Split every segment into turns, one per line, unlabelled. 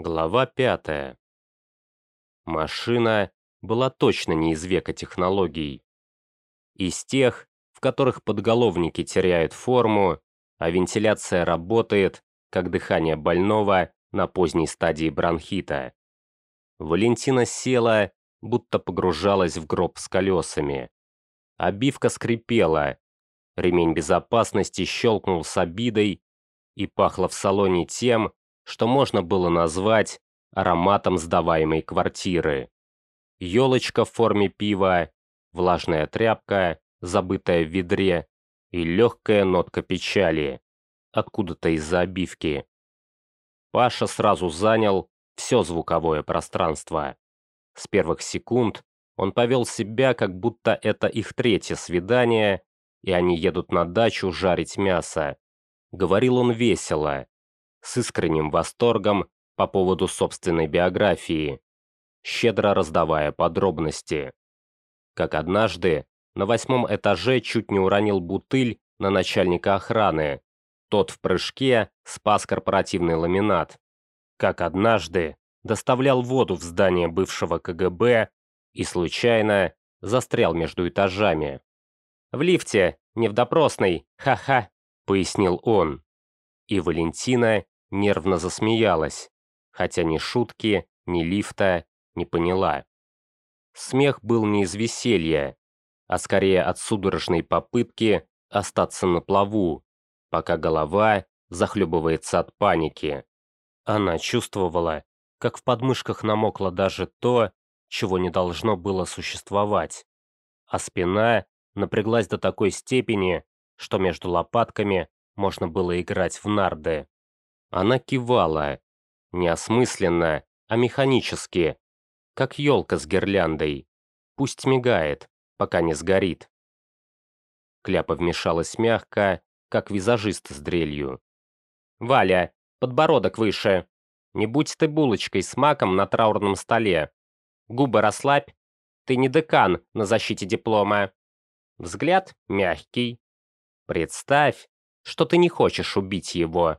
Глава пятая. Машина была точно не из века технологий. Из тех, в которых подголовники теряют форму, а вентиляция работает, как дыхание больного на поздней стадии бронхита. Валентина села, будто погружалась в гроб с колесами. Обивка скрипела, ремень безопасности щелкнул с обидой и пахло в салоне тем, что можно было назвать ароматом сдаваемой квартиры. Елочка в форме пива, влажная тряпка, забытая в ведре, и легкая нотка печали, откуда-то из-за обивки. Паша сразу занял все звуковое пространство. С первых секунд он повел себя, как будто это их третье свидание, и они едут на дачу жарить мясо. Говорил он весело, с искренним восторгом по поводу собственной биографии, щедро раздавая подробности. Как однажды на восьмом этаже чуть не уронил бутыль на начальника охраны. Тот в прыжке спас корпоративный ламинат. Как однажды доставлял воду в здание бывшего КГБ и случайно застрял между этажами. «В лифте, не в допросной, ха-ха», — пояснил он. И Валентина нервно засмеялась, хотя ни шутки, ни лифта не поняла. Смех был не из веселья, а скорее от судорожной попытки остаться на плаву, пока голова захлебывается от паники. Она чувствовала, как в подмышках намокло даже то, чего не должно было существовать, а спина напряглась до такой степени, что между лопатками можно было играть в нарды. Она кивала, неосмысленно, а механически, как елка с гирляндой. Пусть мигает, пока не сгорит. Кляпа вмешалась мягко, как визажист с дрелью. «Валя, подбородок выше. Не будь ты булочкой с маком на траурном столе. Губы расслабь. Ты не декан на защите диплома. Взгляд мягкий. Представь, что ты не хочешь убить его,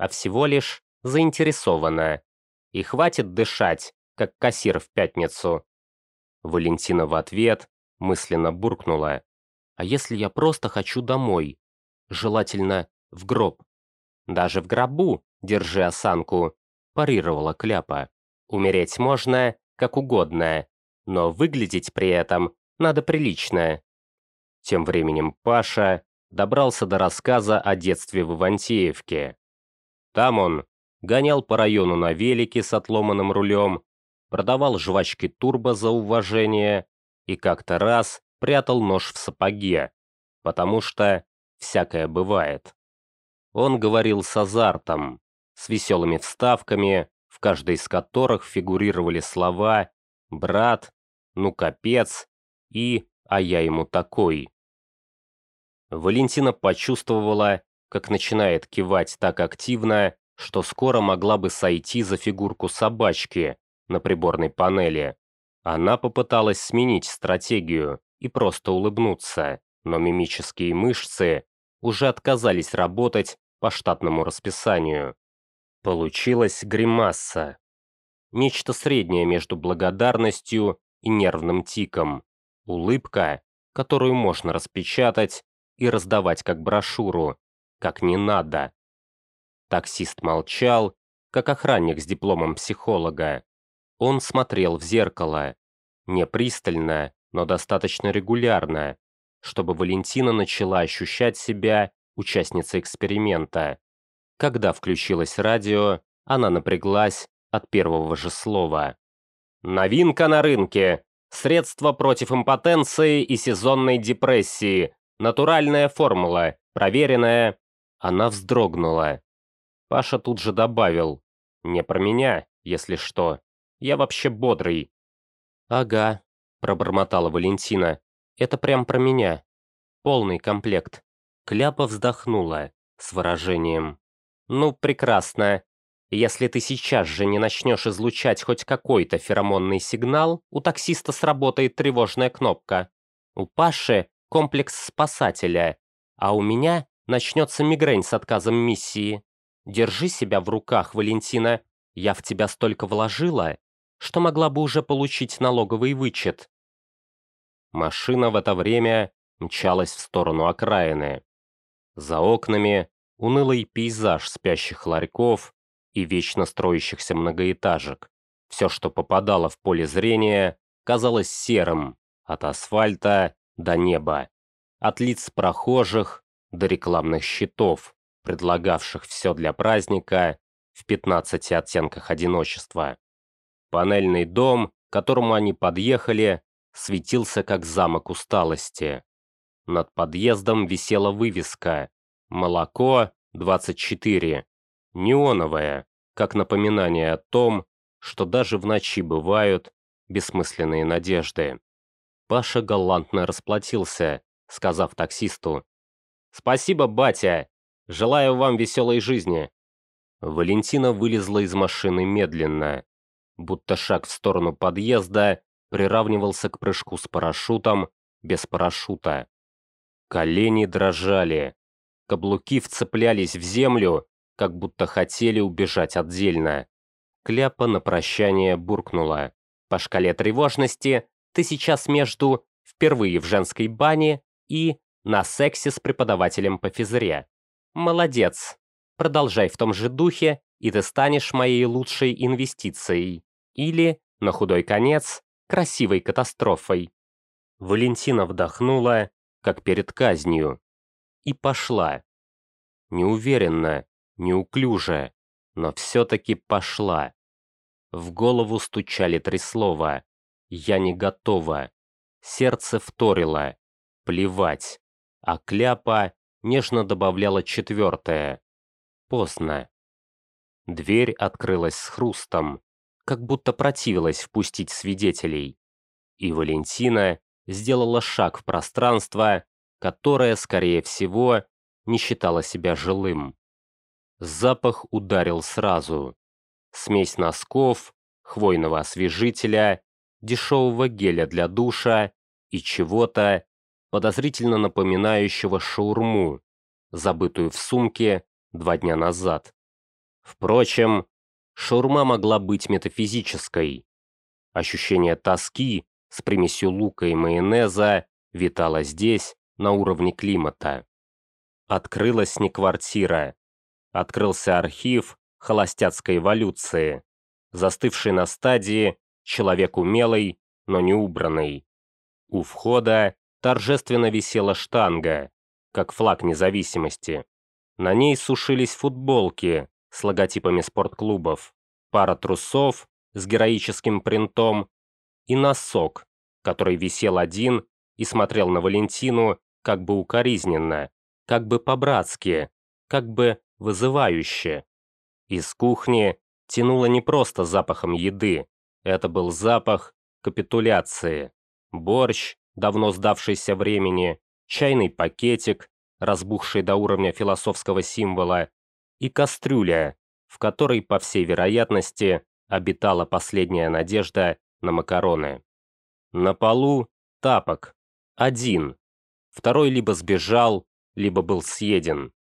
а всего лишь заинтересована. И хватит дышать, как кассир в пятницу. Валентина в ответ мысленно буркнула. А если я просто хочу домой? Желательно в гроб. Даже в гробу держи осанку, парировала Кляпа. Умереть можно, как угодно, но выглядеть при этом надо прилично. Тем временем Паша добрался до рассказа о детстве в Ивантеевке. Там он гонял по району на велике с отломанным рулем, продавал жвачки турбо за уважение и как-то раз прятал нож в сапоге, потому что всякое бывает. Он говорил с азартом, с веселыми вставками, в каждой из которых фигурировали слова «брат», «ну капец» и «а я ему такой». Валентина почувствовала, как начинает кивать так активно, что скоро могла бы сойти за фигурку собачки на приборной панели. Она попыталась сменить стратегию и просто улыбнуться, но мимические мышцы уже отказались работать по штатному расписанию. Получилась гримаса. Нечто среднее между благодарностью и нервным тиком. Улыбка, которую можно распечатать и раздавать как брошюру, как не надо. Таксист молчал, как охранник с дипломом психолога. Он смотрел в зеркало. Не пристально, но достаточно регулярно, чтобы Валентина начала ощущать себя участницей эксперимента. Когда включилось радио, она напряглась от первого же слова. «Новинка на рынке! Средство против импотенции и сезонной депрессии Натуральная формула, проверенная. Она вздрогнула. Паша тут же добавил. Не про меня, если что. Я вообще бодрый. Ага, пробормотала Валентина. Это прям про меня. Полный комплект. Кляпа вздохнула с выражением. Ну, прекрасно. Если ты сейчас же не начнешь излучать хоть какой-то феромонный сигнал, у таксиста сработает тревожная кнопка. У Паши комплекс спасателя, а у меня начнется мигрень с отказом миссии. Держи себя в руках, Валентина. Я в тебя столько вложила, что могла бы уже получить налоговый вычет». Машина в это время мчалась в сторону окраины. За окнами унылый пейзаж спящих ларьков и вечно строящихся многоэтажек. Все, что попадало в поле зрения, казалось серым, от асфальта до неба, от лиц прохожих до рекламных щитов, предлагавших все для праздника в 15 оттенках одиночества. Панельный дом, к которому они подъехали, светился как замок усталости. Над подъездом висела вывеска «Молоко 24», неоновая, как напоминание о том, что даже в ночи бывают бессмысленные надежды. Паша галантно расплатился, сказав таксисту «Спасибо, батя! Желаю вам веселой жизни!» Валентина вылезла из машины медленно, будто шаг в сторону подъезда приравнивался к прыжку с парашютом без парашюта. Колени дрожали, каблуки вцеплялись в землю, как будто хотели убежать отдельно. Кляпа на прощание буркнула. По шкале тревожности ты сейчас между «впервые в женской бане» и «на сексе с преподавателем по физре». Молодец. Продолжай в том же духе, и ты станешь моей лучшей инвестицией. Или, на худой конец, красивой катастрофой. Валентина вдохнула, как перед казнью, и пошла. Неуверенно, неуклюже, но все-таки пошла. В голову стучали три слова «Я не готова». Сердце вторило «Плевать». А кляпа нежно добавляла четвертое «Поздно». Дверь открылась с хрустом, как будто противилась впустить свидетелей. И Валентина сделала шаг в пространство, которое, скорее всего, не считало себя жилым. Запах ударил сразу. Смесь носков, хвойного освежителя, дешевого геля для душа и чего-то, подозрительно напоминающего шаурму, забытую в сумке два дня назад. Впрочем, шаурма могла быть метафизической. Ощущение тоски с примесью лука и майонеза витало здесь, на уровне климата. Открылась не квартира, открылся архив холостяцкой эволюции, застывший на стадии человек умелый, но не убранный. У входа торжественно висела штанга, как флаг независимости. На ней сушились футболки с логотипами спортклубов, пара трусов с героическим принтом и носок, который висел один и смотрел на Валентину как бы укоризненно, как бы по-братски, как бы вызывающе. Из кухни тянуло не просто запахом еды, это был запах капитуляции. Борщ, давно сдавшийся времени, чайный пакетик, разбухший до уровня философского символа, и кастрюля, в которой, по всей вероятности, обитала последняя надежда на макароны. На полу тапок. Один. Второй либо сбежал, либо был съеден.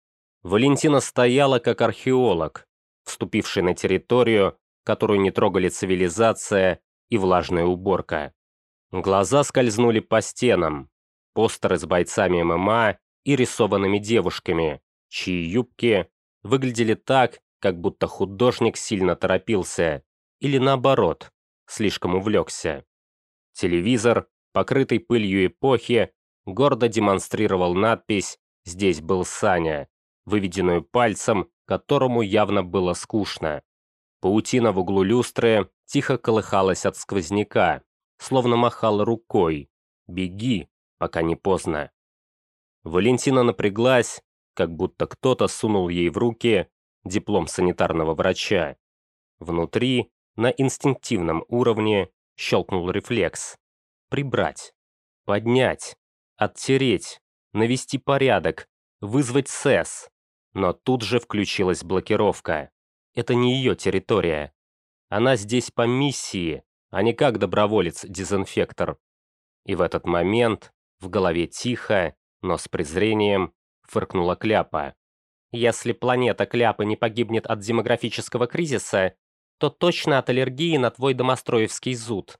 Валентина стояла как археолог, вступивший на территорию, которую не трогали цивилизация и влажная уборка. Глаза скользнули по стенам, постеры с бойцами ММА и рисованными девушками, чьи юбки выглядели так, как будто художник сильно торопился, или наоборот, слишком увлекся. Телевизор, покрытый пылью эпохи, гордо демонстрировал надпись «Здесь был Саня», выведенную пальцем, которому явно было скучно. Паутина в углу люстры тихо колыхалась от сквозняка, словно махала рукой. «Беги, пока не поздно». Валентина напряглась, как будто кто-то сунул ей в руки диплом санитарного врача. Внутри, на инстинктивном уровне, щелкнул рефлекс. Прибрать, поднять, оттереть, навести порядок, вызвать СЭС. Но тут же включилась блокировка. Это не ее территория. Она здесь по миссии, а не как доброволец-дезинфектор. И в этот момент в голове тихо, но с презрением, фыркнула Кляпа. Если планета Кляпы не погибнет от демографического кризиса, то точно от аллергии на твой домостроевский зуд.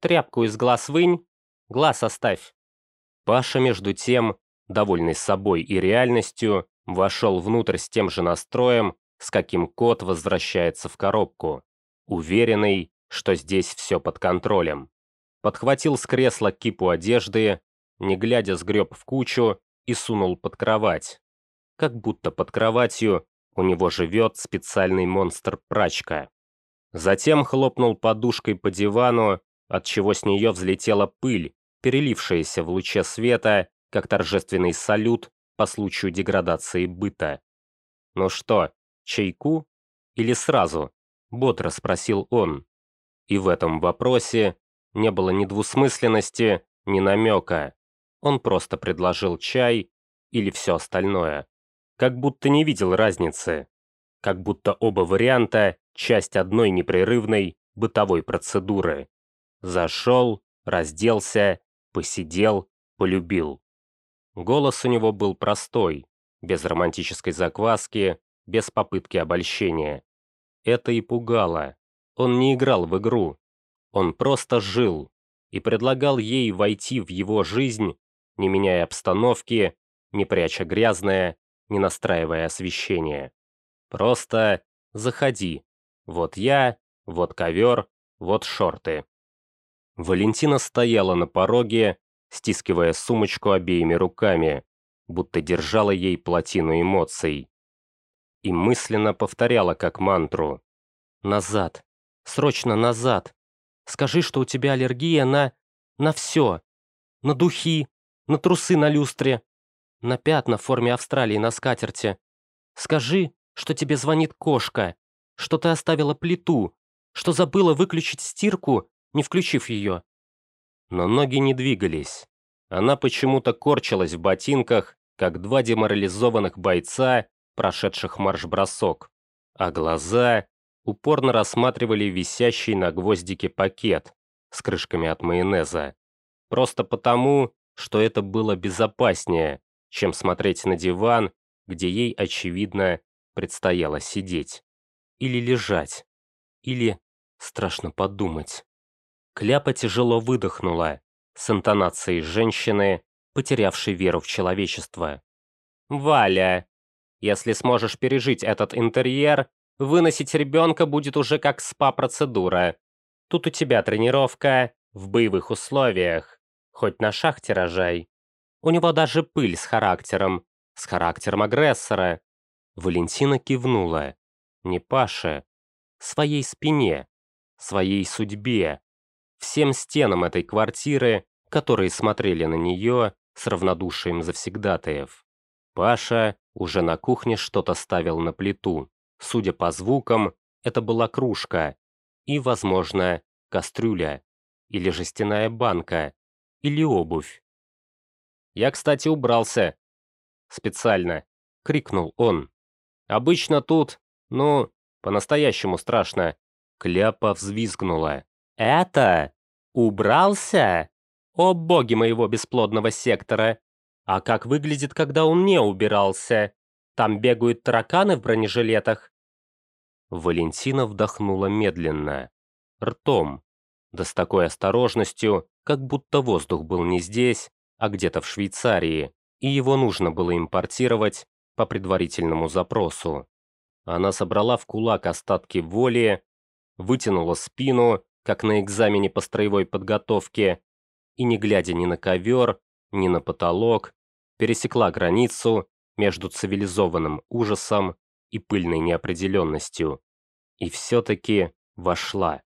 Тряпку из глаз вынь, глаз оставь. Паша, между тем, довольный собой и реальностью, вошел внутрь с тем же настроем, с каким кот возвращается в коробку, уверенный, что здесь все под контролем. Подхватил с кресла кипу одежды, не глядя сгреб в кучу и сунул под кровать. Как будто под кроватью у него живет специальный монстр-прачка. Затем хлопнул подушкой по дивану, от чего с нее взлетела пыль, перелившаяся в луче света, как торжественный салют по случаю деградации быта. «Ну что, чайку? Или сразу?» — бодро спросил он. И в этом вопросе не было ни двусмысленности, ни намека. Он просто предложил чай или все остальное. Как будто не видел разницы. Как будто оба варианта – часть одной непрерывной бытовой процедуры. Зашел, разделся, посидел, полюбил. Голос у него был простой, без романтической закваски, без попытки обольщения. Это и пугало. Он не играл в игру. Он просто жил и предлагал ей войти в его жизнь, не меняя обстановки, не пряча грязное, не настраивая освещение. Просто заходи. Вот я, вот ковер, вот шорты. Валентина стояла на пороге, стискивая сумочку обеими руками, будто держала ей плотину эмоций. И мысленно повторяла как мантру. «Назад! Срочно назад! Скажи, что у тебя аллергия на... на все! На духи, на трусы на люстре, на пятна в форме Австралии на скатерти. Скажи, что тебе звонит кошка, что ты оставила плиту, что забыла выключить стирку, не включив ее. Но ноги не двигались. Она почему-то корчилась в ботинках, как два деморализованных бойца, прошедших марш-бросок, а глаза упорно рассматривали висящий на гвоздике пакет с крышками от майонеза. Просто потому, что это было безопаснее, чем смотреть на диван, где ей, очевидно, предстояло сидеть. Или лежать. Или, страшно подумать. Кляпа тяжело выдохнула, с интонацией женщины, потерявшей веру в человечество. «Валя, если сможешь пережить этот интерьер, выносить ребенка будет уже как спа-процедура. Тут у тебя тренировка в боевых условиях, хоть на шахте рожай. У него даже пыль с характером, с характером агрессора. Валентина кивнула. Не Паше, своей спине, своей судьбе, всем стенам этой квартиры, которые смотрели на нее с равнодушием завсегдатаев. Паша уже на кухне что-то ставил на плиту. Судя по звукам, это была кружка и, возможно, кастрюля, или жестяная банка, или обувь. Я, кстати, убрался. Специально. Крикнул он. Обычно тут, ну, по-настоящему страшно. Кляпа взвизгнула. Это? Убрался? О боги моего бесплодного сектора! А как выглядит, когда он не убирался? Там бегают тараканы в бронежилетах. Валентина вдохнула медленно, ртом, да с такой осторожностью, как будто воздух был не здесь, а где-то в Швейцарии, и его нужно было импортировать по предварительному запросу. Она собрала в кулак остатки воли, вытянула спину, как на экзамене по строевой подготовке, и, не глядя ни на ковер, ни на потолок, пересекла границу между цивилизованным ужасом и пыльной неопределенностью. И все-таки вошла.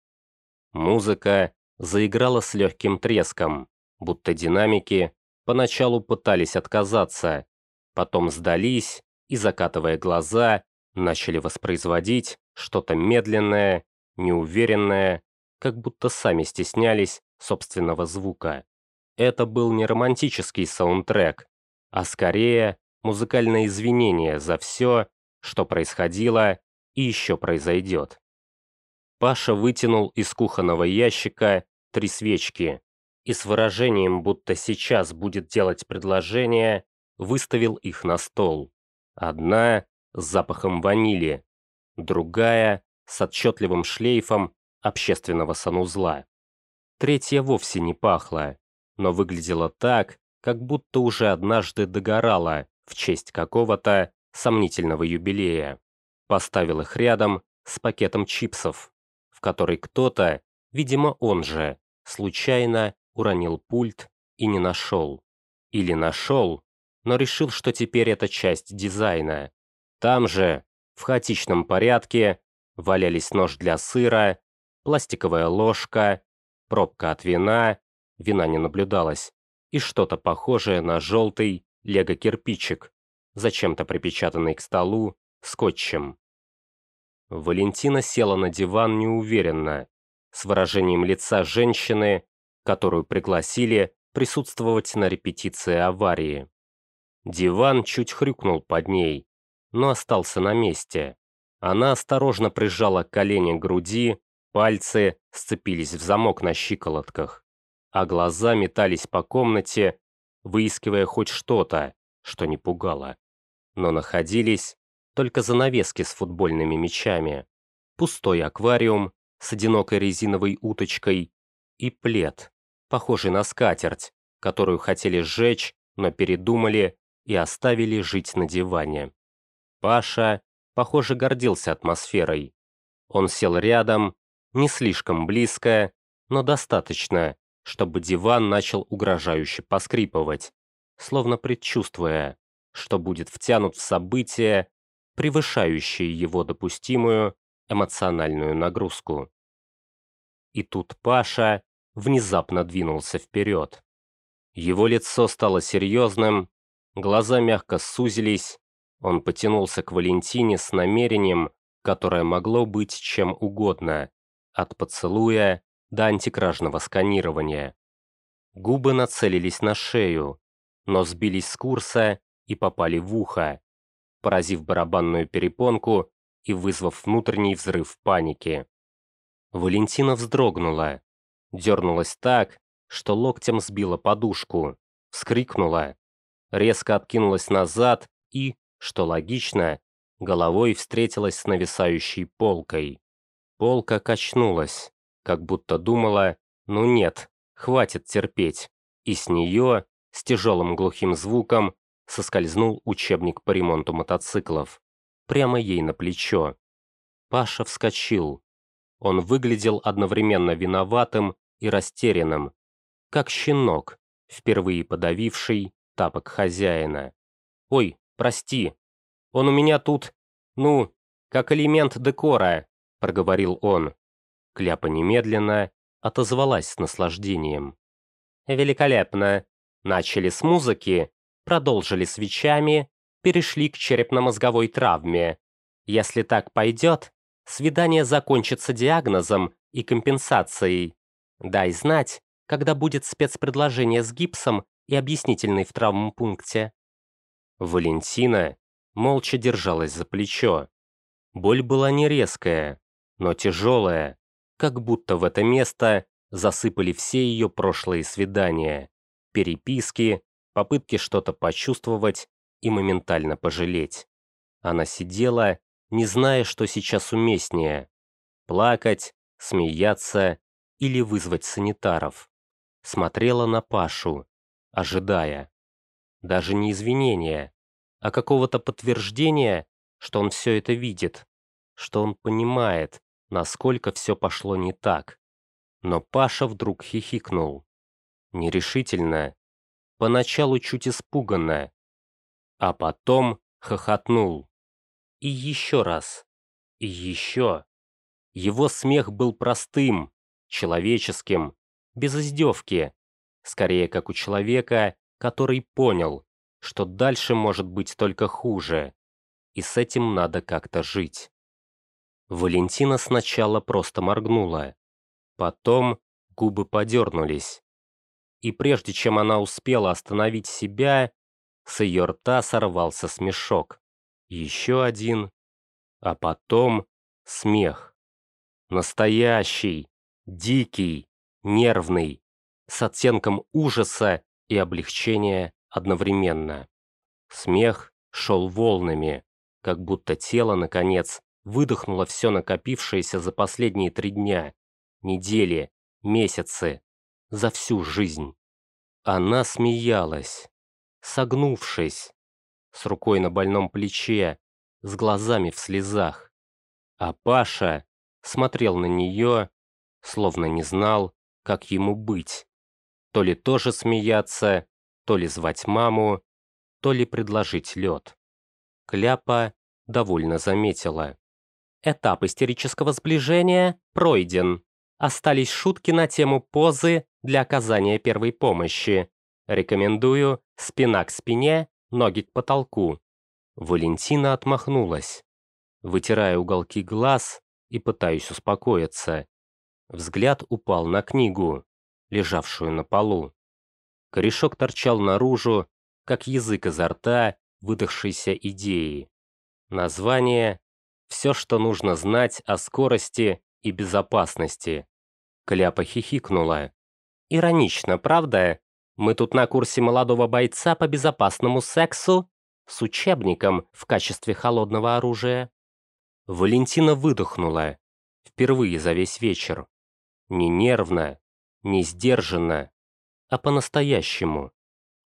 Музыка заиграла с легким треском, будто динамики поначалу пытались отказаться, потом сдались и, закатывая глаза, начали воспроизводить что-то медленное, неуверенное, как будто сами стеснялись собственного звука. Это был не романтический саундтрек, а скорее музыкальное извинение за все, что происходило и еще произойдет. Паша вытянул из кухонного ящика три свечки, и с выражением, будто сейчас будет делать предложение, выставил их на стол. Одна с запахом ванили, другая с отчетливым шлейфом общественного санузла. Третья вовсе не пахла, но выглядела так, как будто уже однажды догорала в честь какого-то сомнительного юбилея. Поставил их рядом с пакетом чипсов, в который кто-то, видимо он же, случайно уронил пульт и не нашел. Или нашел, но решил, что теперь это часть дизайна. Там же, в хаотичном порядке, валялись нож для сыра, пластиковая ложка, пробка от вина, вина не наблюдалось, и что-то похожее на желтый лего-кирпичик, зачем-то припечатанный к столу скотчем. Валентина села на диван неуверенно, с выражением лица женщины, которую пригласили присутствовать на репетиции аварии. Диван чуть хрюкнул под ней, но остался на месте. Она осторожно прижала колени к груди, пальцы сцепились в замок на щиколотках, а глаза метались по комнате, выискивая хоть что-то, что не пугало. Но находились только занавески с футбольными мячами, пустой аквариум с одинокой резиновой уточкой и плед, похожий на скатерть, которую хотели сжечь, но передумали и оставили жить на диване. Паша, похоже, гордился атмосферой. Он сел рядом, не слишком близко, но достаточно, чтобы диван начал угрожающе поскрипывать, словно предчувствуя, что будет втянут в события, превышающие его допустимую эмоциональную нагрузку. И тут Паша внезапно двинулся вперед. Его лицо стало серьезным, глаза мягко сузились, он потянулся к Валентине с намерением, которое могло быть чем угодно, от поцелуя до антикражного сканирования. Губы нацелились на шею, но сбились с курса и попали в ухо, поразив барабанную перепонку и вызвав внутренний взрыв паники. Валентина вздрогнула, дернулась так, что локтем сбила подушку, вскрикнула, резко откинулась назад и, что логично, головой встретилась с нависающей полкой. Полка качнулась, как будто думала, ну нет, хватит терпеть, и с нее, с тяжелым глухим звуком, соскользнул учебник по ремонту мотоциклов, прямо ей на плечо. Паша вскочил. Он выглядел одновременно виноватым и растерянным, как щенок, впервые подавивший тапок хозяина. «Ой, прости, он у меня тут, ну, как элемент декора», — проговорил он. Кляпа немедленно отозвалась с наслаждением. «Великолепно. Начали с музыки, продолжили свечами, перешли к черепно-мозговой травме. Если так пойдет, свидание закончится диагнозом и компенсацией. Дай знать, когда будет спецпредложение с гипсом и объяснительный в травмпункте. Валентина молча держалась за плечо. Боль была не резкая, но тяжелая, как будто в это место засыпали все ее прошлые свидания, переписки, попытки что-то почувствовать и моментально пожалеть. Она сидела, не зная, что сейчас уместнее – плакать, смеяться или вызвать санитаров. Смотрела на Пашу, ожидая. Даже не извинения, а какого-то подтверждения, что он все это видит, что он понимает, насколько все пошло не так. Но Паша вдруг хихикнул. Нерешительно, поначалу чуть испуганно, а потом хохотнул. И еще раз. И еще. Его смех был простым, человеческим, без издевки, скорее как у человека, который понял, что дальше может быть только хуже, и с этим надо как-то жить. Валентина сначала просто моргнула, потом губы подернулись. И прежде чем она успела остановить себя, с ее рта сорвался смешок. Еще один, а потом смех. Настоящий, дикий, нервный, с оттенком ужаса и облегчения одновременно. Смех шел волнами, как будто тело, наконец, выдохнула все накопившееся за последние три дня, недели, месяцы, за всю жизнь. Она смеялась, согнувшись, с рукой на больном плече, с глазами в слезах. А Паша смотрел на нее, словно не знал, как ему быть. То ли тоже смеяться, то ли звать маму, то ли предложить лед. Кляпа довольно заметила. Этап истерического сближения пройден. Остались шутки на тему позы для оказания первой помощи. Рекомендую спина к спине, ноги к потолку. Валентина отмахнулась, вытирая уголки глаз и пытаясь успокоиться. Взгляд упал на книгу, лежавшую на полу. Корешок торчал наружу, как язык изо рта выдохшейся идеи. Название «Все, что нужно знать о скорости и безопасности». Кляпа хихикнула. «Иронично, правда? Мы тут на курсе молодого бойца по безопасному сексу с учебником в качестве холодного оружия». Валентина выдохнула. Впервые за весь вечер. Не нервно, не сдержанно, а по-настоящему.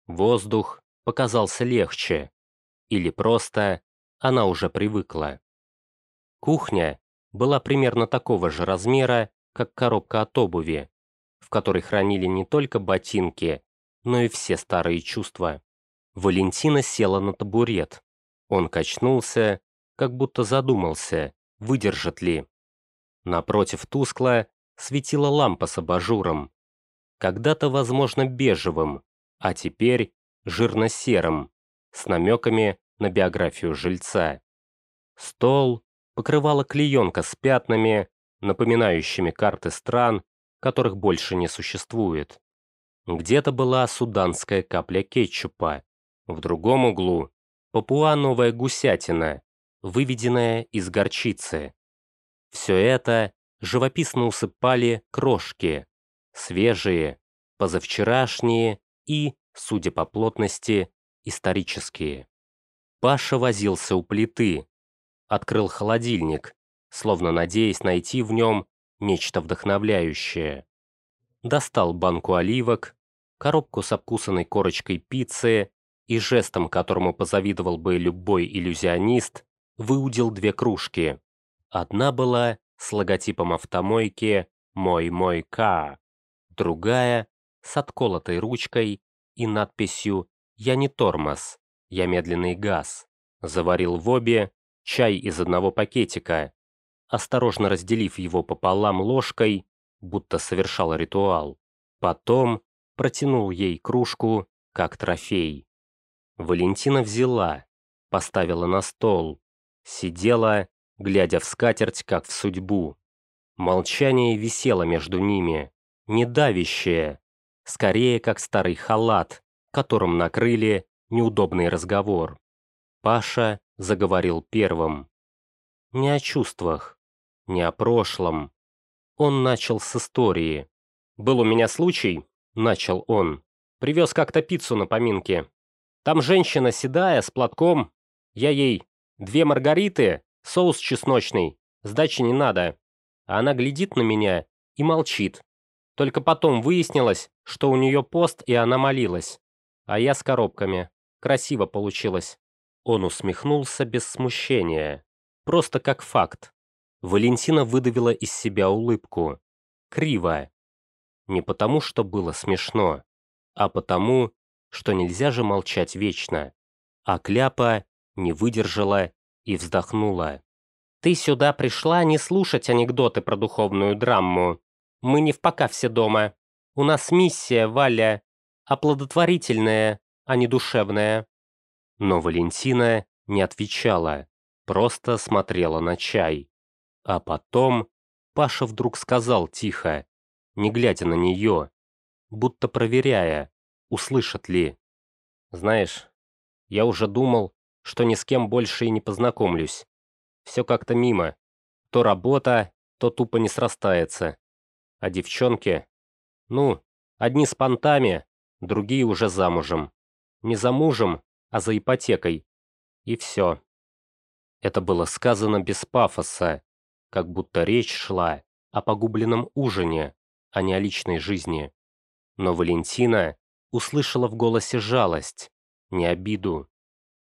Воздух показался легче. Или просто она уже привыкла. Кухня была примерно такого же размера, как коробка от обуви, в которой хранили не только ботинки, но и все старые чувства. Валентина села на табурет. Он качнулся, как будто задумался, выдержит ли. Напротив тускло светила лампа с абажуром. Когда-то, возможно, бежевым, а теперь жирно-серым, с намеками на биографию жильца. Стол покрывала клеенка с пятнами, напоминающими карты стран, которых больше не существует. Где-то была суданская капля кетчупа, в другом углу – папуа новая гусятина, выведенная из горчицы. Все это живописно усыпали крошки, свежие, позавчерашние и, судя по плотности, исторические. Паша возился у плиты, открыл холодильник, словно надеясь найти в нем нечто вдохновляющее. Достал банку оливок, коробку с обкусанной корочкой пиццы и жестом, которому позавидовал бы любой иллюзионист, выудил две кружки. Одна была с логотипом автомойки «Мой-мой К», другая с отколотой ручкой и надписью «Я не тормоз, я медленный газ». Заварил в обе чай из одного пакетика, осторожно разделив его пополам ложкой, будто совершал ритуал. Потом протянул ей кружку, как трофей. Валентина взяла, поставила на стол, сидела, глядя в скатерть, как в судьбу. Молчание висело между ними, не давящее, скорее как старый халат, которым накрыли неудобный разговор. Паша заговорил первым. Не о чувствах, не о прошлом. Он начал с истории. «Был у меня случай», — начал он. «Привез как-то пиццу на поминки. Там женщина седая, с платком. Я ей две маргариты, соус чесночный, сдачи не надо. А она глядит на меня и молчит. Только потом выяснилось, что у нее пост, и она молилась. А я с коробками. Красиво получилось. Он усмехнулся без смущения. Просто как факт. Валентина выдавила из себя улыбку. Криво. Не потому, что было смешно, а потому, что нельзя же молчать вечно. А Кляпа не выдержала и вздохнула. «Ты сюда пришла не слушать анекдоты про духовную драму. Мы не в пока все дома. У нас миссия, Валя, оплодотворительная, а не душевная». Но Валентина не отвечала, просто смотрела на чай. А потом Паша вдруг сказал тихо, не глядя на нее, будто проверяя, услышат ли. «Знаешь, я уже думал, что ни с кем больше и не познакомлюсь. Все как-то мимо. То работа, то тупо не срастается. А девчонки? Ну, одни с понтами, другие уже замужем. Не за мужем, а за ипотекой. И все. Это было сказано без пафоса, как будто речь шла о погубленном ужине, а не о личной жизни. Но Валентина услышала в голосе жалость, не обиду.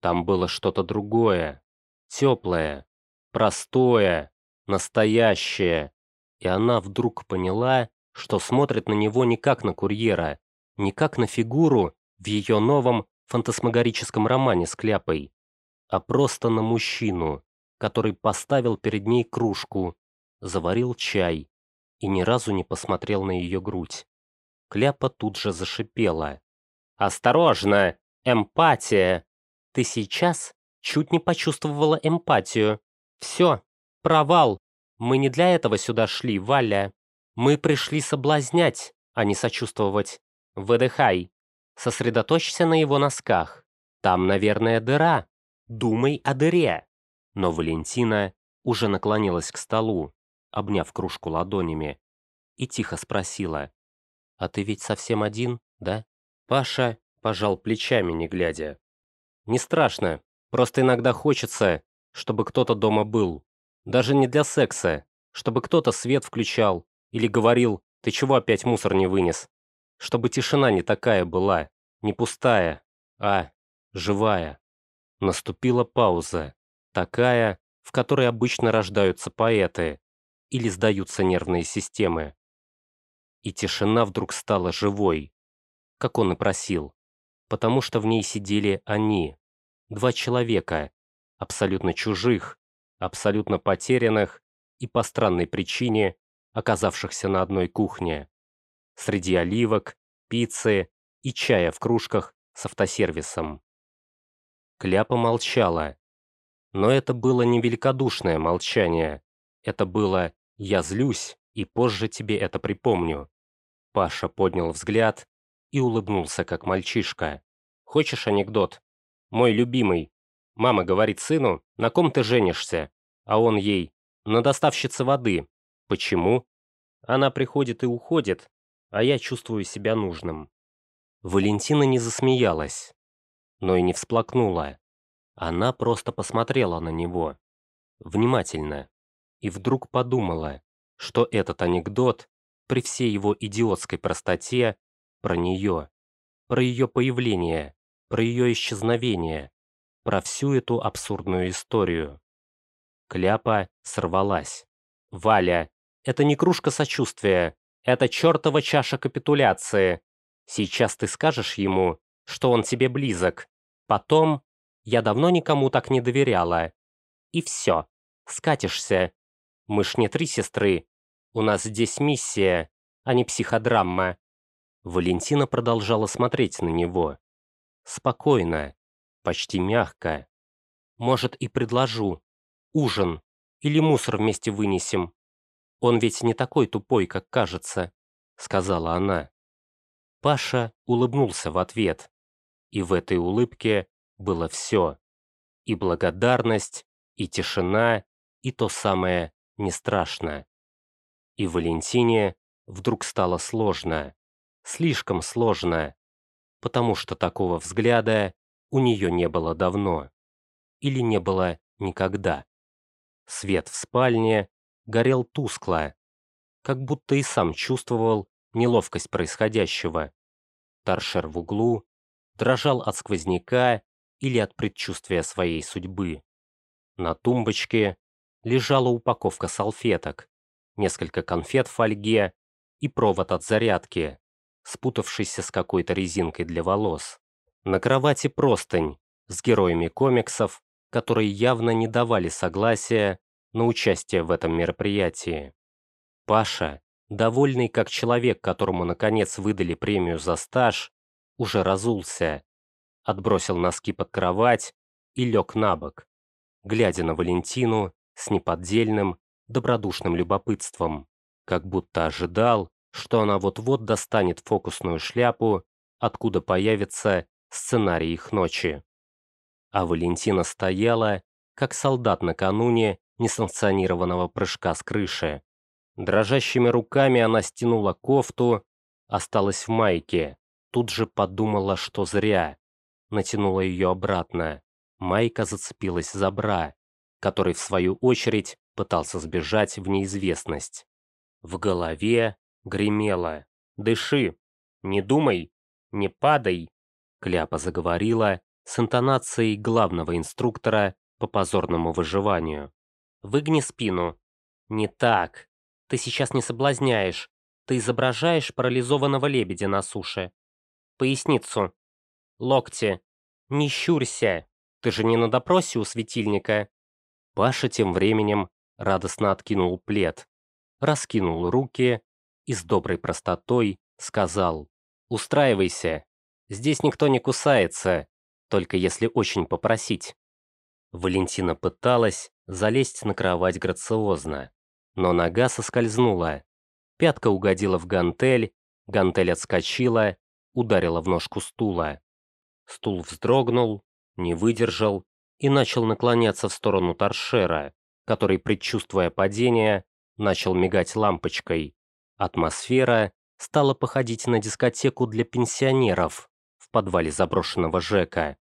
Там было что-то другое, теплое, простое, настоящее. И она вдруг поняла, что смотрит на него не как на курьера, не как на фигуру в ее новом фантасмагорическом романе с Кляпой, а просто на мужчину, который поставил перед ней кружку, заварил чай и ни разу не посмотрел на ее грудь. Кляпа тут же зашипела. «Осторожно! Эмпатия! Ты сейчас чуть не почувствовала эмпатию. Все, провал. Мы не для этого сюда шли, Валя. Мы пришли соблазнять, а не сочувствовать. Выдыхай. Сосредоточься на его носках. Там, наверное, дыра. Думай о дыре. Но Валентина уже наклонилась к столу, обняв кружку ладонями, и тихо спросила. «А ты ведь совсем один, да?» Паша пожал плечами, не глядя. «Не страшно, просто иногда хочется, чтобы кто-то дома был. Даже не для секса, чтобы кто-то свет включал или говорил, ты чего опять мусор не вынес? Чтобы тишина не такая была, не пустая, а живая». Наступила пауза, такая, в которой обычно рождаются поэты или сдаются нервные системы. И тишина вдруг стала живой, как он и просил, потому что в ней сидели они, два человека, абсолютно чужих, абсолютно потерянных и по странной причине оказавшихся на одной кухне, среди оливок, пиццы и чая в кружках с автосервисом. Кляпа молчала, но это было не великодушное молчание. Это было «я злюсь, и позже тебе это припомню». Паша поднял взгляд и улыбнулся, как мальчишка. «Хочешь анекдот? Мой любимый. Мама говорит сыну, на ком ты женишься? А он ей, на доставщице воды. Почему? Она приходит и уходит, а я чувствую себя нужным». Валентина не засмеялась, но и не всплакнула. Она просто посмотрела на него. Внимательно. И вдруг подумала, что этот анекдот, при всей его идиотской простоте, про нее, про ее появление, про ее исчезновение, про всю эту абсурдную историю. Кляпа сорвалась. «Валя, это не кружка сочувствия, это чертова чаша капитуляции. Сейчас ты скажешь ему, что он тебе близок. Потом я давно никому так не доверяла. И все. Скатишься. Мы ж не три сестры. У нас здесь миссия, а не психодрама. Валентина продолжала смотреть на него. Спокойно, почти мягко. Может, и предложу. Ужин. Или мусор вместе вынесем. Он ведь не такой тупой, как кажется, сказала она. Паша улыбнулся в ответ. И в этой улыбке было все. И благодарность, и тишина, и то самое не страшно. И Валентине вдруг стало сложно. Слишком сложно. Потому что такого взгляда у нее не было давно. Или не было никогда. Свет в спальне горел тускло, как будто и сам чувствовал неловкость происходящего. Торшер в углу дрожал от сквозняка или от предчувствия своей судьбы. На тумбочке лежала упаковка салфеток, несколько конфет в фольге и провод от зарядки, спутавшийся с какой-то резинкой для волос. На кровати простынь с героями комиксов, которые явно не давали согласия на участие в этом мероприятии. Паша, довольный как человек, которому наконец выдали премию за стаж, уже разулся отбросил носки под кровать и лег на бок, глядя на Валентину с неподдельным, добродушным любопытством, как будто ожидал, что она вот-вот достанет фокусную шляпу, откуда появится сценарий их ночи. А Валентина стояла, как солдат накануне несанкционированного прыжка с крыши. Дрожащими руками она стянула кофту, осталась в майке, тут же подумала, что зря натянула ее обратно. Майка зацепилась за бра. который, в свою очередь, пытался сбежать в неизвестность. В голове гремело «Дыши! Не думай! Не падай!» Кляпа заговорила с интонацией главного инструктора по позорному выживанию. «Выгни спину». «Не так. Ты сейчас не соблазняешь. Ты изображаешь парализованного лебедя на суше. Поясницу. Локти. Не щурься. Ты же не на допросе у светильника». Паша тем временем радостно откинул плед, раскинул руки и с доброй простотой сказал «Устраивайся, здесь никто не кусается, только если очень попросить». Валентина пыталась залезть на кровать грациозно, но нога соскользнула. Пятка угодила в гантель, гантель отскочила, ударила в ножку стула. Стул вздрогнул, не выдержал и начал наклоняться в сторону торшера, который, предчувствуя падение, начал мигать лампочкой. Атмосфера стала походить на дискотеку для пенсионеров в подвале заброшенного ЖЭКа.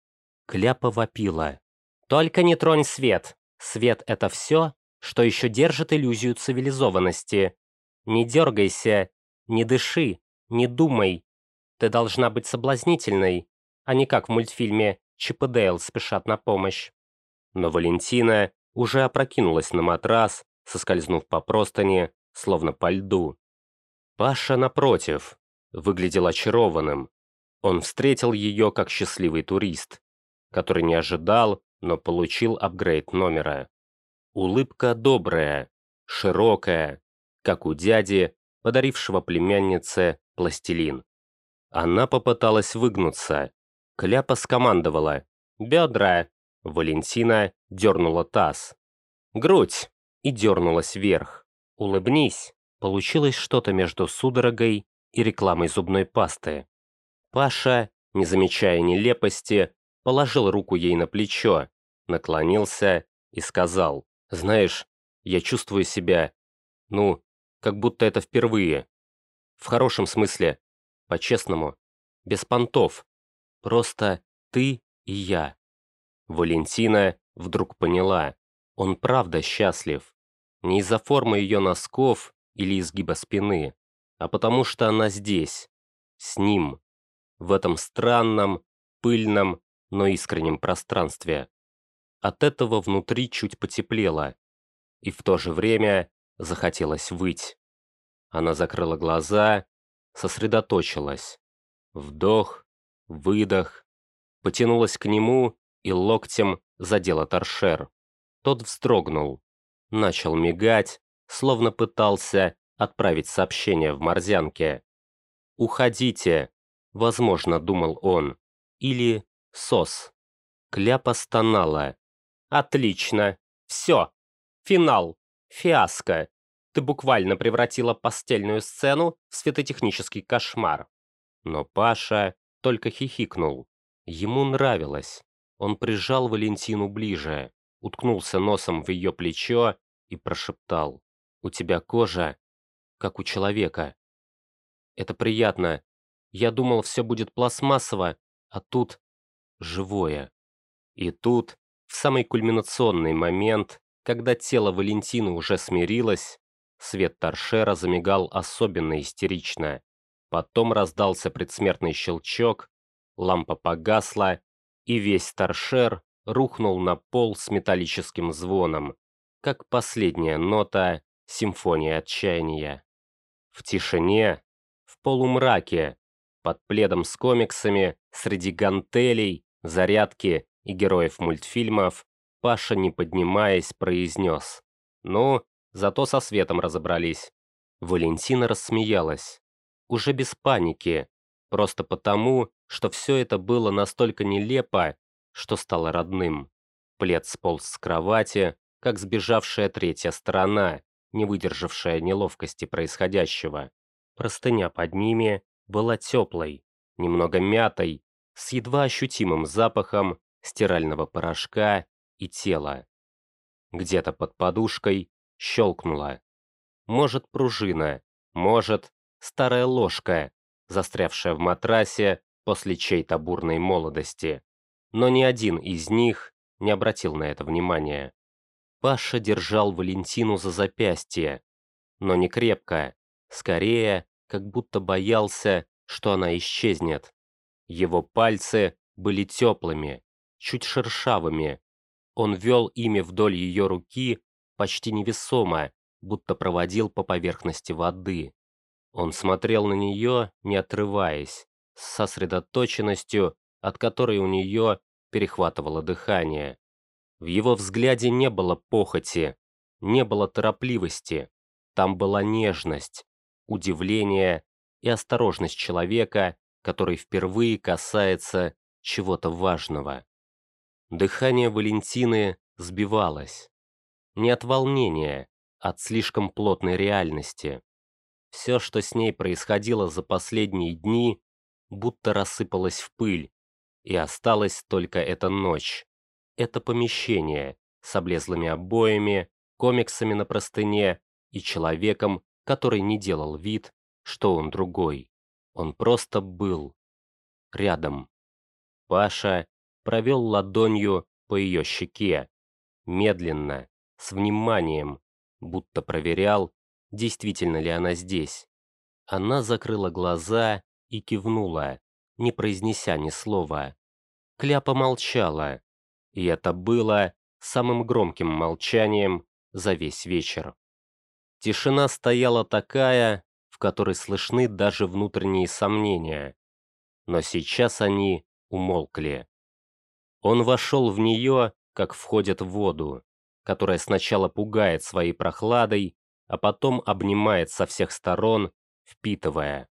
Кляпа вопила. «Только не тронь свет! Свет — это все, что еще держит иллюзию цивилизованности. Не дергайся, не дыши, не думай. Ты должна быть соблазнительной, а не как в мультфильме Чип и Дейл спешат на помощь». Но Валентина уже опрокинулась на матрас, соскользнув по простыни, словно по льду. Паша, напротив, выглядел очарованным. Он встретил ее как счастливый турист, который не ожидал, но получил апгрейд номера. Улыбка добрая, широкая, как у дяди, подарившего племяннице пластилин. Она попыталась выгнуться. Кляпа скомандовала «Бедра!» Валентина дернула таз. «Грудь!» и дернулась вверх. «Улыбнись!» Получилось что-то между судорогой и рекламой зубной пасты. Паша, не замечая нелепости, положил руку ей на плечо, наклонился и сказал, «Знаешь, я чувствую себя, ну, как будто это впервые. В хорошем смысле, по-честному, без понтов. Просто ты и я». Валентина вдруг поняла, он правда счастлив. Не из-за формы ее носков или изгиба спины, а потому что она здесь, с ним, в этом странном, пыльном, но искреннем пространстве. От этого внутри чуть потеплело, и в то же время захотелось выть. Она закрыла глаза, сосредоточилась. Вдох, выдох, потянулась к нему и локтем задела торшер. Тот вздрогнул, начал мигать, словно пытался отправить сообщение в морзянке. «Уходите», — возможно, думал он, или «СОС». Кляпа стонала. «Отлично! Все! Финал! Фиаско! Ты буквально превратила постельную сцену в светотехнический кошмар». Но Паша только хихикнул. Ему нравилось. Он прижал Валентину ближе, уткнулся носом в ее плечо и прошептал. «У тебя кожа, как у человека. Это приятно. Я думал, все будет пластмассово, а тут живое». И тут, в самый кульминационный момент, когда тело Валентины уже смирилось, свет торшера замигал особенно истерично. Потом раздался предсмертный щелчок, лампа погасла, и весь торшер рухнул на пол с металлическим звоном, как последняя нота симфонии отчаяния. В тишине, в полумраке, под пледом с комиксами, среди гантелей, зарядки и героев мультфильмов, Паша, не поднимаясь, произнес. «Ну, зато со светом разобрались». Валентина рассмеялась. Уже без паники, просто потому, что все это было настолько нелепо, что стало родным. Плед сполз с кровати, как сбежавшая третья сторона, не выдержавшая неловкости происходящего. Простыня под ними была теплой, немного мятой, с едва ощутимым запахом стирального порошка и тела. Где-то под подушкой щелкнула. Может, пружина, может, старая ложка, застрявшая в матрасе после чьей-то бурной молодости. Но ни один из них не обратил на это внимания. Паша держал Валентину за запястье, но не крепко, скорее, как будто боялся, что она исчезнет. Его пальцы были теплыми, чуть шершавыми. Он вел ими вдоль ее руки почти невесомо, будто проводил по поверхности воды. Он смотрел на нее, не отрываясь, с сосредоточенностью, от которой у нее перехватывало дыхание. В его взгляде не было похоти, не было торопливости, там была нежность, удивление и осторожность человека, который впервые касается чего-то важного. Дыхание Валентины сбивалось. Не от волнения, а от слишком плотной реальности. Все, что с ней происходило за последние дни, будто рассыпалось в пыль, и осталась только эта ночь. Это помещение с облезлыми обоями, комиксами на простыне и человеком, который не делал вид, что он другой. Он просто был. Рядом. Паша провел ладонью по ее щеке. Медленно, с вниманием, будто проверял, действительно ли она здесь. Она закрыла глаза и кивнула, не произнеся ни слова. Кляпа молчала, и это было самым громким молчанием за весь вечер. Тишина стояла такая, в которой слышны даже внутренние сомнения. Но сейчас они умолкли. Он вошел в нее, как входит в воду, которая сначала пугает своей прохладой, а потом обнимает со всех сторон, впитывая.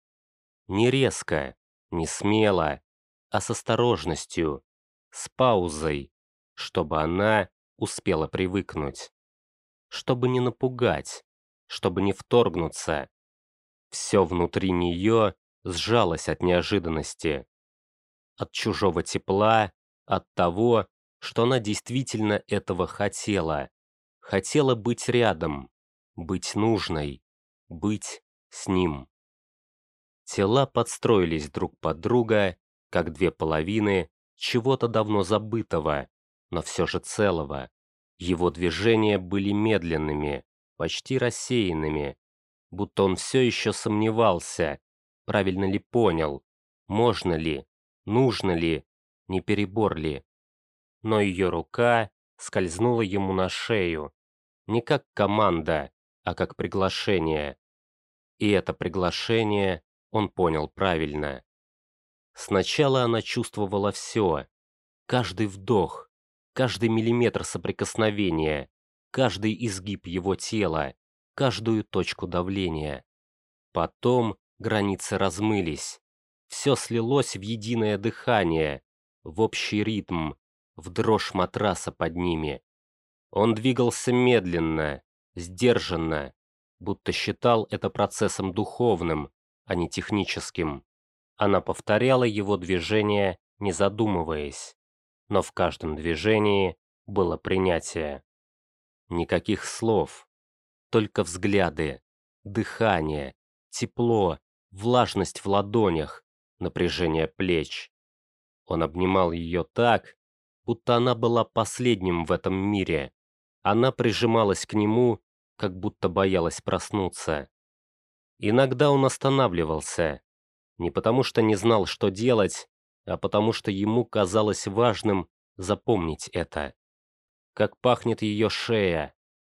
Не резко, не смело, а с осторожностью, с паузой, чтобы она успела привыкнуть. Чтобы не напугать, чтобы не вторгнуться. Все внутри нее сжалось от неожиданности. От чужого тепла, от того, что она действительно этого хотела. Хотела быть рядом, быть нужной, быть с ним. Тела подстроились друг под друга, как две половины чего-то давно забытого, но все же целого. Его движения были медленными, почти рассеянными, будто он все еще сомневался, правильно ли понял, можно ли, нужно ли, не перебор ли. Но ее рука скользнула ему на шею, не как команда, а как приглашение. И это приглашение он понял правильно. Сначала она чувствовала все, каждый вдох, каждый миллиметр соприкосновения, каждый изгиб его тела, каждую точку давления. Потом границы размылись, все слилось в единое дыхание, в общий ритм, в дрожь матраса под ними. Он двигался медленно, сдержанно, будто считал это процессом духовным, а не техническим. Она повторяла его движения, не задумываясь, но в каждом движении было принятие. Никаких слов, только взгляды, дыхание, тепло, влажность в ладонях, напряжение плеч. Он обнимал ее так, будто она была последним в этом мире. Она прижималась к нему, как будто боялась проснуться. Иногда он останавливался, не потому что не знал, что делать, а потому что ему казалось важным запомнить это. Как пахнет ее шея,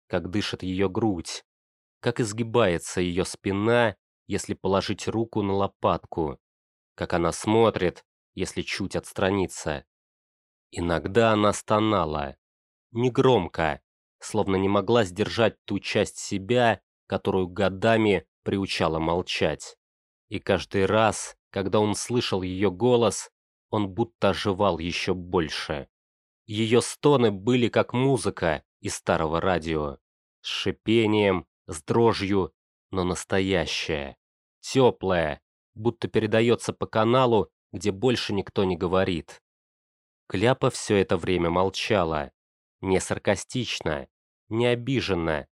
как дышит ее грудь, как изгибается ее спина, если положить руку на лопатку, как она смотрит, если чуть отстраниться. Иногда она стонала, негромко, словно не могла сдержать ту часть себя, которую годами приучала молчать. И каждый раз, когда он слышал ее голос, он будто оживал еще больше. Ее стоны были как музыка из старого радио, с шипением, с дрожью, но настоящая, теплая, будто передается по каналу, где больше никто не говорит. Кляпа все это время молчала, не саркастично, не обиженно,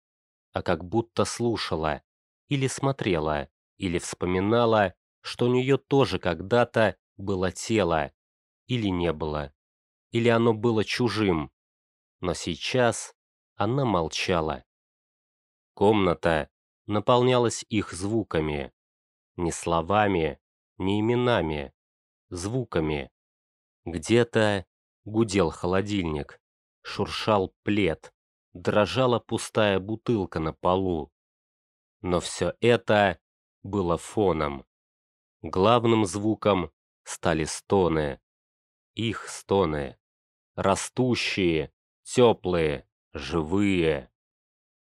а как будто слушала или смотрела, или вспоминала, что у нее тоже когда-то было тело, или не было, или оно было чужим. Но сейчас она молчала. Комната наполнялась их звуками. Не словами, не именами, звуками. Где-то гудел холодильник, шуршал плед, дрожала пустая бутылка на полу. Но все это было фоном. Главным звуком стали стоны. Их стоны. Растущие, теплые, живые.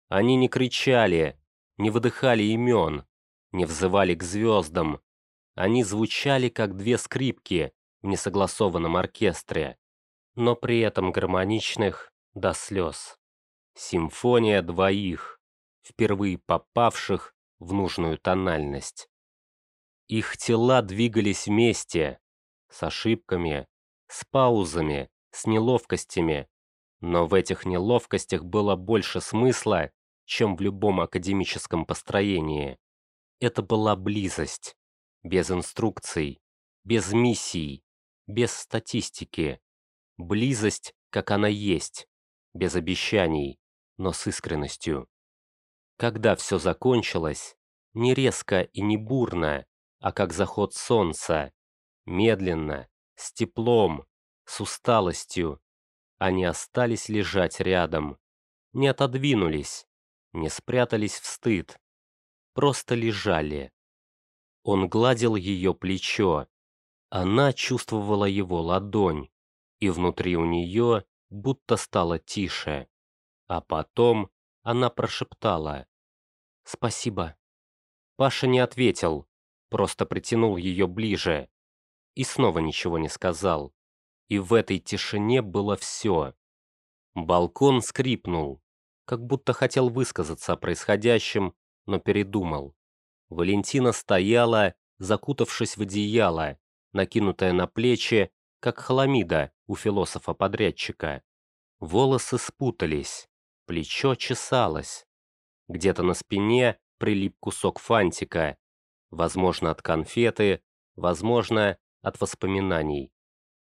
Они не кричали, не выдыхали имен, не взывали к звездам. Они звучали, как две скрипки в несогласованном оркестре, но при этом гармоничных до слез. Симфония двоих, впервые попавших в нужную тональность. Их тела двигались вместе, с ошибками, с паузами, с неловкостями, но в этих неловкостях было больше смысла, чем в любом академическом построении. Это была близость, без инструкций, без миссий, без статистики. Близость, как она есть, без обещаний, но с искренностью. Когда все закончилось, не резко и не бурно, а как заход солнца, медленно, с теплом, с усталостью, они остались лежать рядом, не отодвинулись, не спрятались в стыд, просто лежали. Он гладил ее плечо, она чувствовала его ладонь, и внутри у нее будто стало тише. А потом она прошептала «Спасибо». Паша не ответил, просто притянул ее ближе и снова ничего не сказал. И в этой тишине было все. Балкон скрипнул, как будто хотел высказаться о происходящем, но передумал. Валентина стояла, закутавшись в одеяло, накинутая на плечи, как хламида у философа-подрядчика. Волосы спутались, плечо чесалось. Где-то на спине прилип кусок фантика, возможно, от конфеты, возможно, от воспоминаний.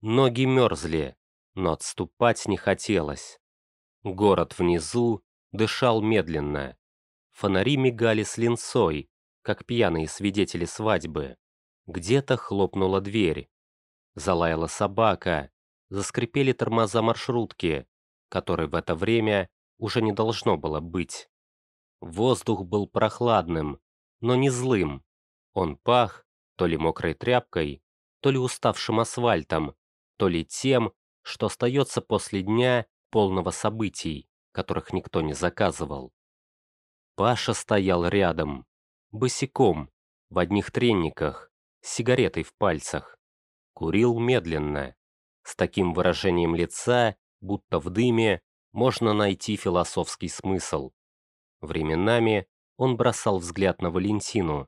Ноги мерзли, но отступать не хотелось. Город внизу дышал медленно. Фонари мигали с линцой, как пьяные свидетели свадьбы. Где-то хлопнула дверь. Залаяла собака, заскрипели тормоза маршрутки, которой в это время уже не должно было быть. Воздух был прохладным, но не злым. Он пах то ли мокрой тряпкой, то ли уставшим асфальтом, то ли тем, что остается после дня полного событий, которых никто не заказывал. Паша стоял рядом, босиком, в одних тренниках, с сигаретой в пальцах. Курил медленно, с таким выражением лица, будто в дыме можно найти философский смысл. Временами он бросал взгляд на Валентину,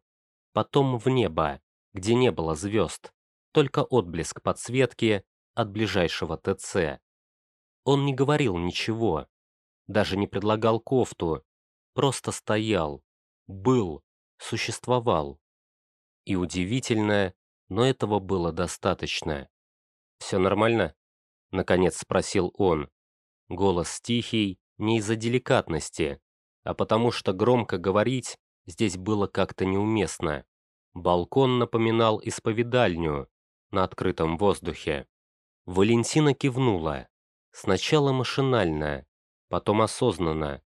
потом в небо, где не было звезд, только отблеск подсветки от ближайшего ТЦ. Он не говорил ничего, даже не предлагал кофту, просто стоял, был, существовал. И удивительно, но этого было достаточно. «Все нормально?» — наконец спросил он. Голос тихий, не из-за деликатности, а потому что громко говорить здесь было как-то неуместно. Балкон напоминал исповедальню на открытом воздухе. Валентина кивнула. Сначала машинально, потом осознанно.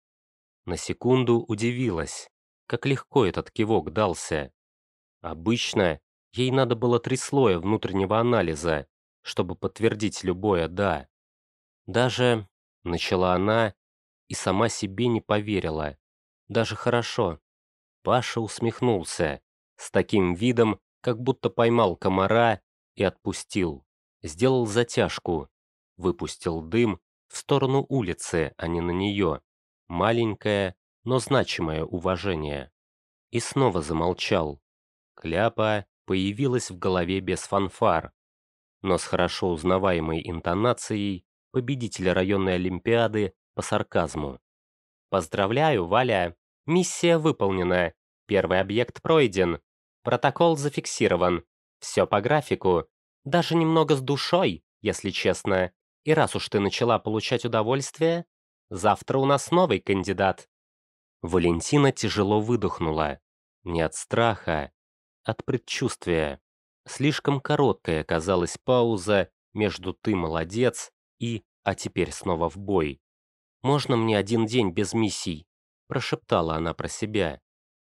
На секунду удивилась, как легко этот кивок дался. Обычно ей надо было три слоя внутреннего анализа, чтобы подтвердить любое «да». Даже, начала она, и сама себе не поверила. Даже хорошо. Паша усмехнулся, с таким видом, как будто поймал комара и отпустил. Сделал затяжку, выпустил дым в сторону улицы, а не на нее. Маленькое, но значимое уважение. И снова замолчал. Кляпа появилась в голове без фанфар, но с хорошо узнаваемой интонацией победителя районной олимпиады по сарказму. «Поздравляю, Валя! Миссия выполнена. Первый объект пройден. Протокол зафиксирован. Все по графику. Даже немного с душой, если честно. И раз уж ты начала получать удовольствие, Завтра у нас новый кандидат». Валентина тяжело выдохнула. Не от страха, от предчувствия. Слишком короткая оказалась пауза между «ты молодец» и «а теперь снова в бой». «Можно мне один день без миссий?» – прошептала она про себя.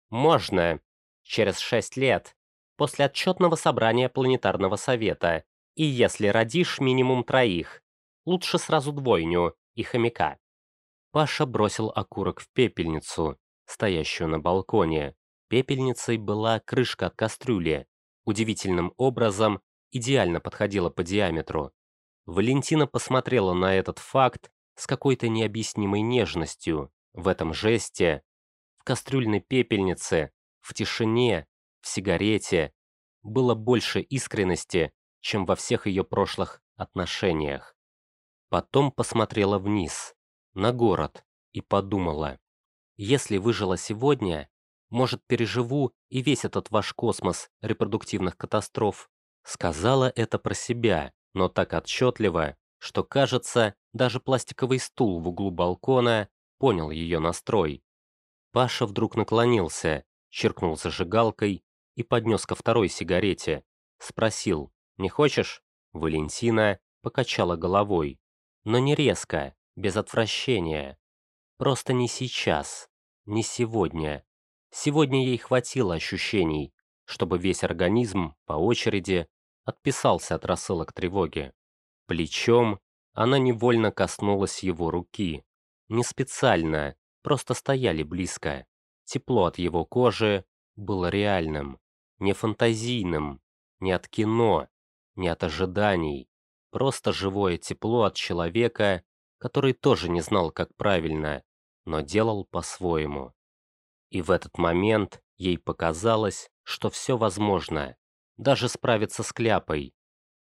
«Можно. Через шесть лет. После отчетного собрания планетарного совета. И если родишь минимум троих. Лучше сразу двойню и хомяка». Паша бросил окурок в пепельницу, стоящую на балконе. Пепельницей была крышка от кастрюли. Удивительным образом идеально подходила по диаметру. Валентина посмотрела на этот факт с какой-то необъяснимой нежностью. В этом жесте, в кастрюльной пепельнице, в тишине, в сигарете было больше искренности, чем во всех ее прошлых отношениях. Потом посмотрела вниз, на город, и подумала, если выжила сегодня, может, переживу и весь этот ваш космос репродуктивных катастроф. Сказала это про себя, но так отчетливо, что, кажется, даже пластиковый стул в углу балкона понял ее настрой. Паша вдруг наклонился, черкнул зажигалкой и поднес ко второй сигарете. Спросил, не хочешь? Валентина покачала головой. Но не резко, без отвращения. Просто не сейчас, не сегодня. Сегодня ей хватило ощущений, чтобы весь организм по очереди отписался от рассылок тревоги. Плечом она невольно коснулась его руки. Не специально, просто стояли близко. Тепло от его кожи было реальным, не фантазийным, не от кино, не от ожиданий. Просто живое тепло от человека, который тоже не знал, как правильно, но делал по-своему. И в этот момент ей показалось, что все возможно. Даже справиться с кляпой,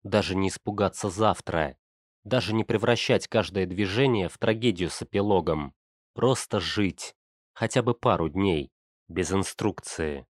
даже не испугаться завтра, даже не превращать каждое движение в трагедию с эпилогом. Просто жить, хотя бы пару дней, без инструкции.